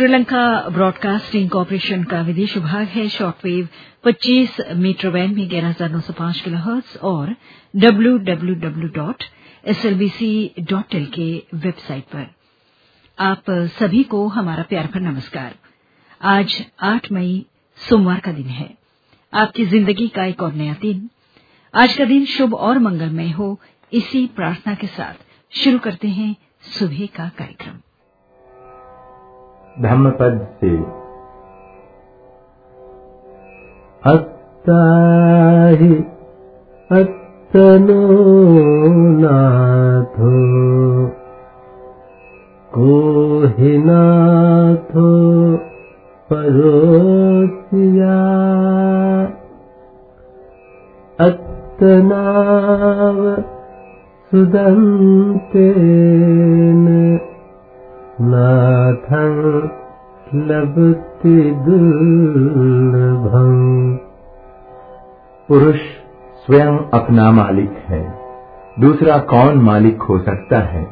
Sri Lanka broadcasting corporation का विदेश विभाग है। शॉर्टवेव 25 मीटर बैंड में ग्यारह हज़ार नौ सौ पाँच किलो हर्ट्ज और W W W dot SLBC dot L K website पर। आप सभी को हमारा प्यार भर नमस्कार। आज 8 मई, सोमवार का दिन है। आपकी ज़िंदगी का एक और नया दिन। आज का दिन शुभ और मंगलमय हो। इसी प्रार्थना के साथ शुरू करते हैं सुबह का कार्यक्रम। धम्मपद से अत्ताहि अत्तनो नाथो कोहिनाथो परोसिया अत्तनाव सुदन्तेन नाथं लभते दुर्लभं पुरुष स्वयं अपना मालिक है, दूसरा कौन मालिक हो सकता है?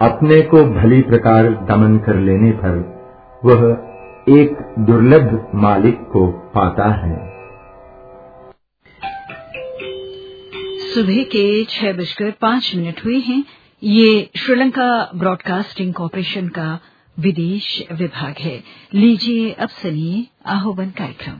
अपने को भली प्रकार दमन कर लेने पर वह एक दुर्लभ मालिक को पाता है। सुबह के छह बजकर पाँच मिनट हुए हैं। ये श्रीलंका ब्रॉडकास्टिंग कॉरपोरेशन का विदेश विभाग है। लीजिए अब सुनिए आहोबन कार्यक्रम।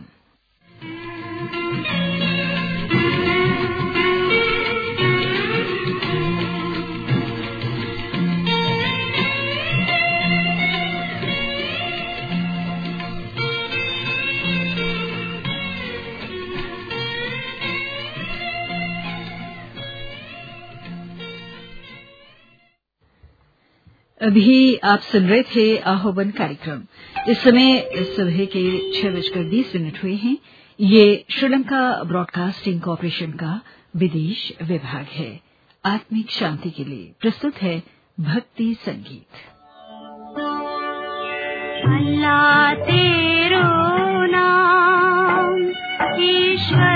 अभी आप सुन रहे थे आह्वान कार्यक्रम। इस समय सुबह के छह बजकर बीस मिनट हुए हैं। ये श्रीलंका ब्रॉडकास्टिंग कॉरपोरेशन का विदेश विभाग है। आत्मिक शांति के लिए प्रस्तुत है भक्ति संगीत। अल्लाह तेरो नाम, ईश्वर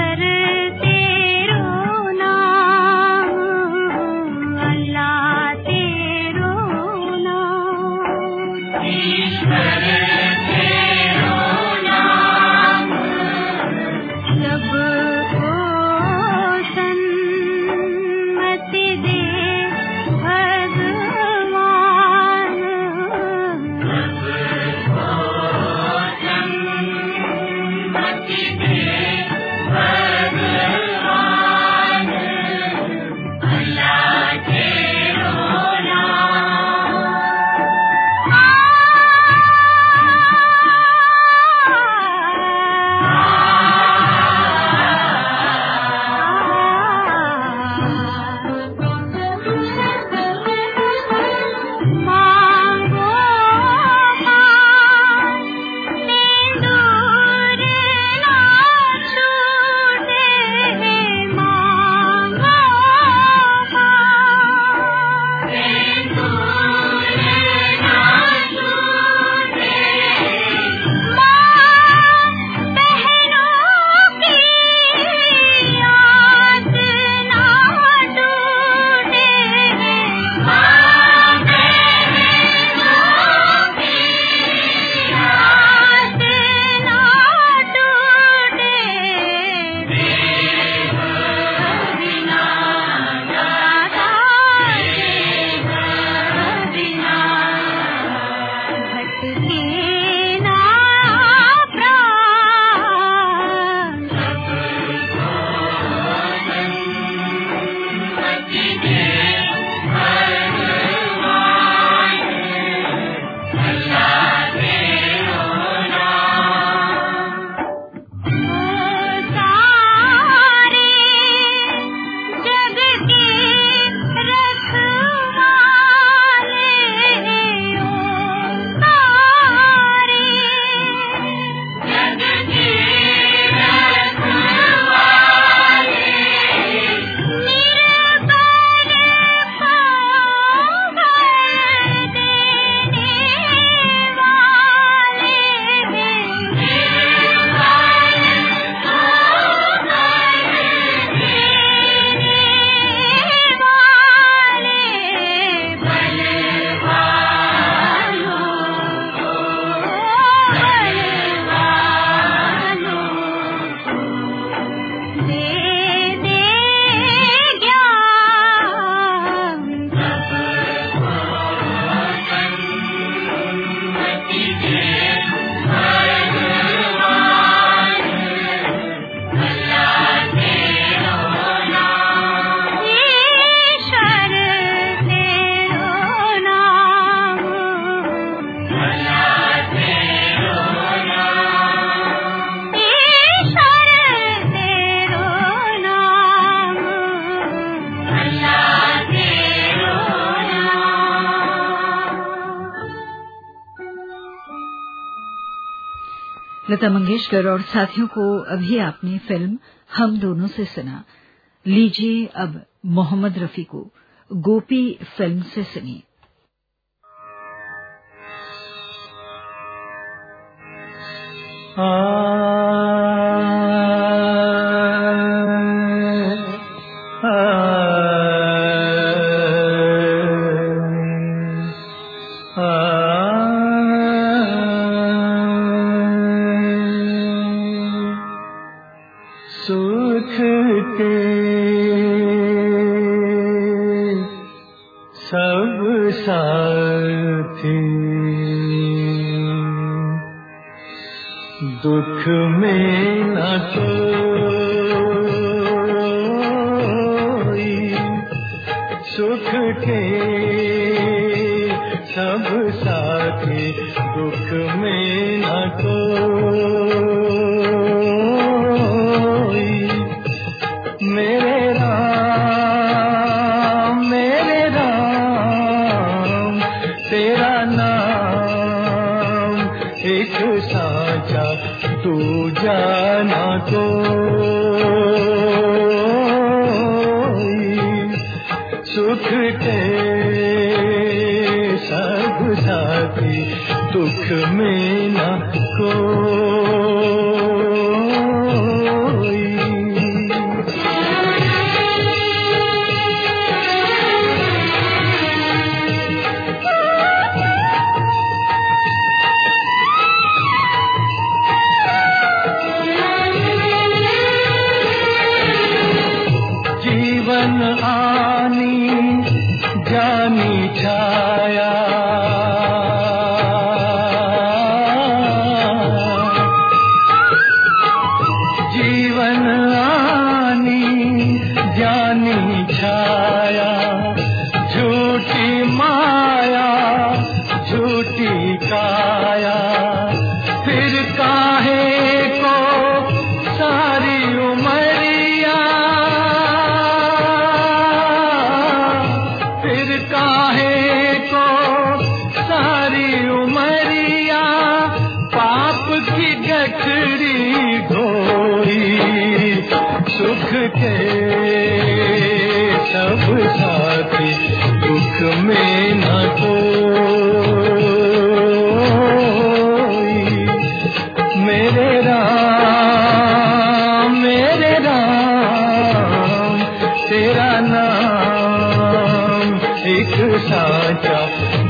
लता मंगेशकर और साथियों को अभी आपने फ़िल्म हम दोनों से सुना। लीजिए अब मोहम्मद रफी को, गोपी फ़िल्म से सुनिए। सुख के सब साथी। दुख में न कोई सुख के सब साथी। दुख में साचा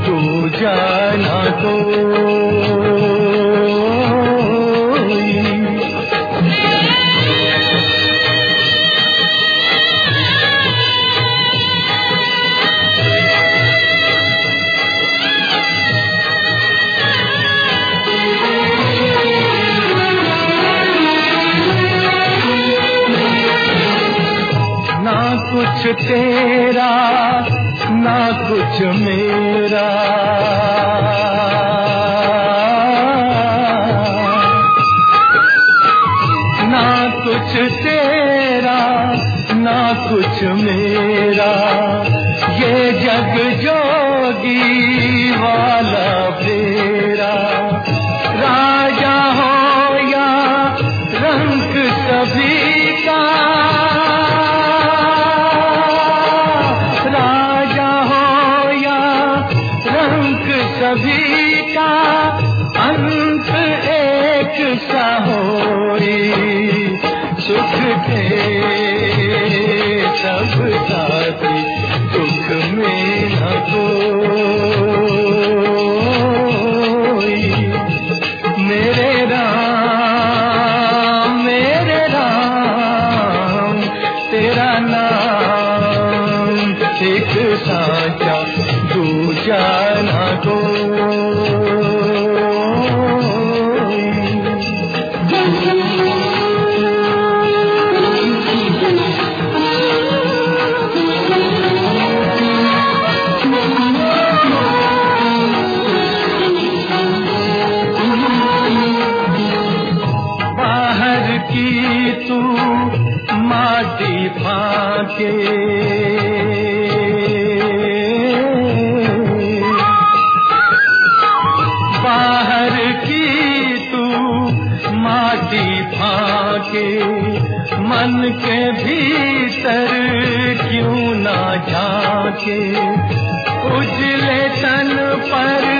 तू जाना कोई तेरा ना कुछ मेरा। ना कुछ तेरा ना कुछ मेरा। बाहर की तू भांति फाके मन के भीतर क्यों ना झाके उजले तन पर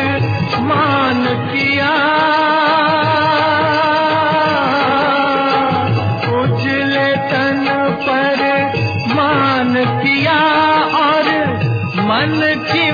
मान किया और मन की मैं